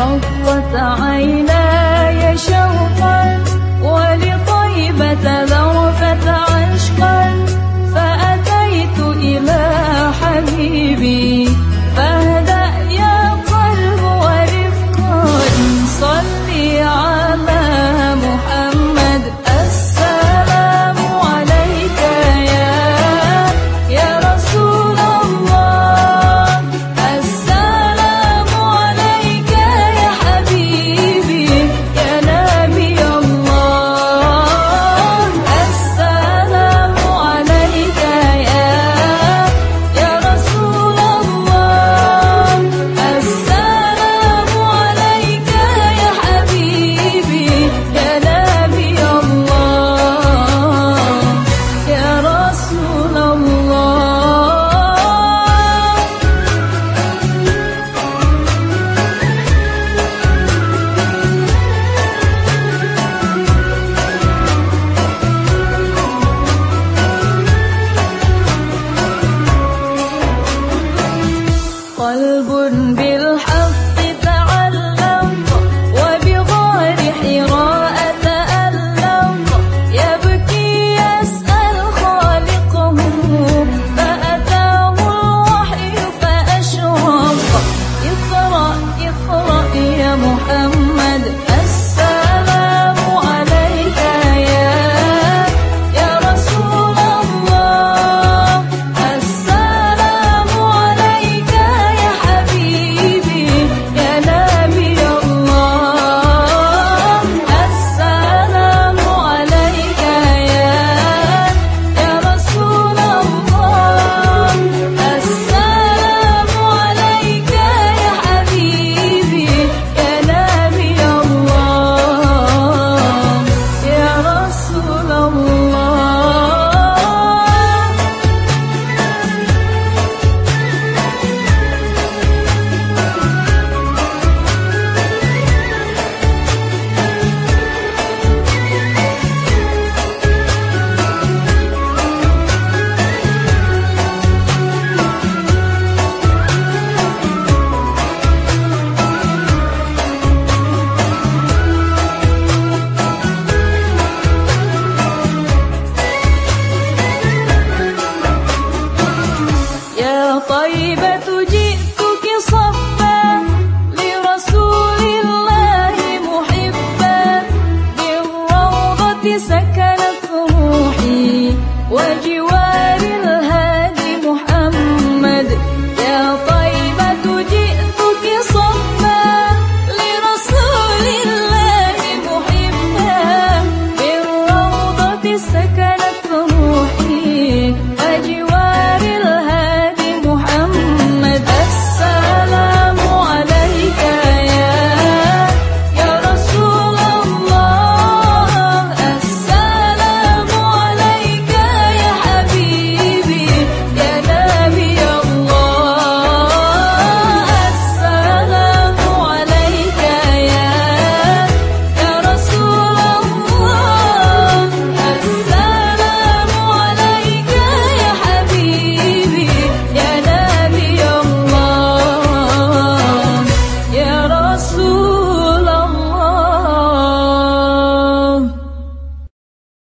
غضت عيناك طيبة جئتك صفا لرسول الله محبا بالروضة سكرا